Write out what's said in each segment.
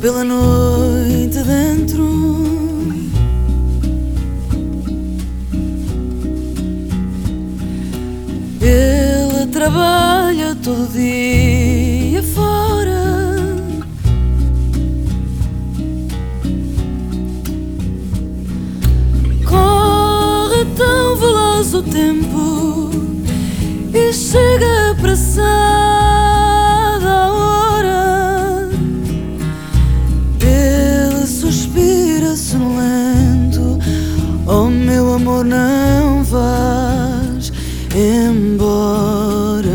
pela noite dentro. Ele trabalha todo dia fora. Corre tão veloz o tempo e chega meu amor, não vás embora.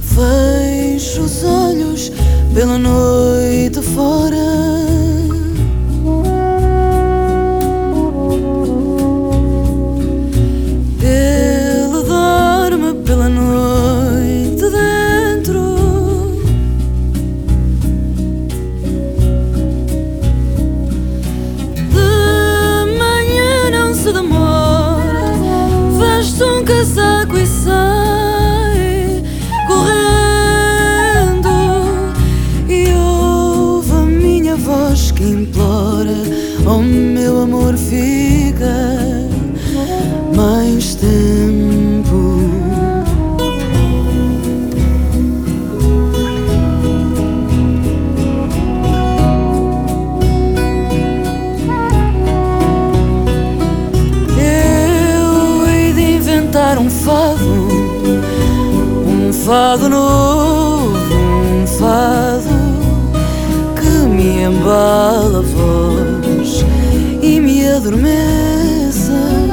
Fecho os olhos pela noite voz que implora: Oh, meu amor, fica mais tempo. Eu hei de inventar um fado, um fado novo, embala a voz e me adormeça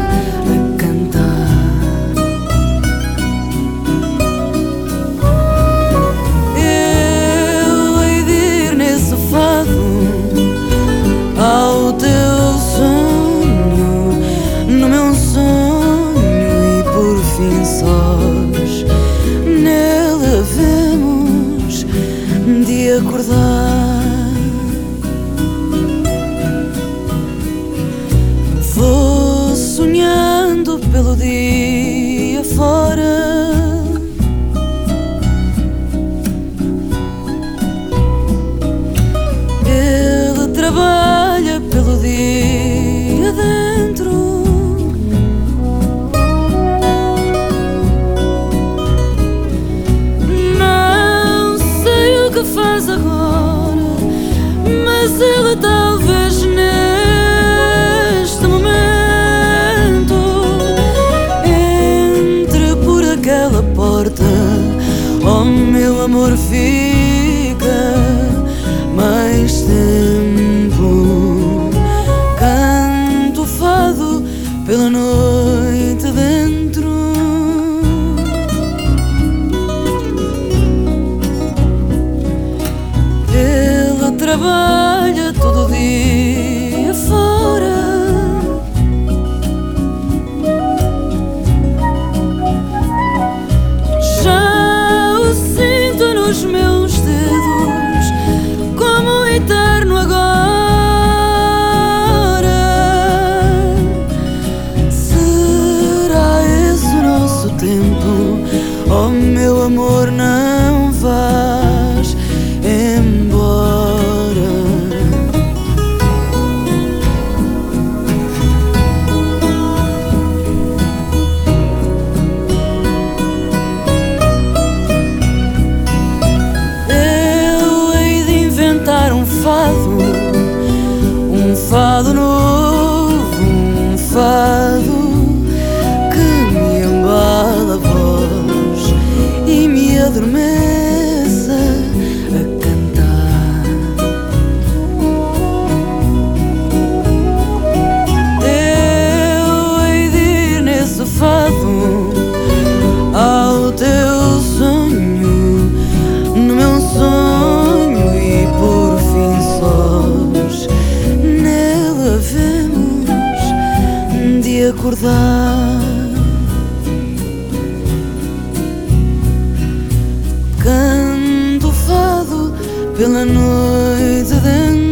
pelo dia fora. Porta. Oh, meu amor, fica mais tempo. Canto fado pela noite dentro. Ele trabalha todo dia acordar. Canto fado pela noite de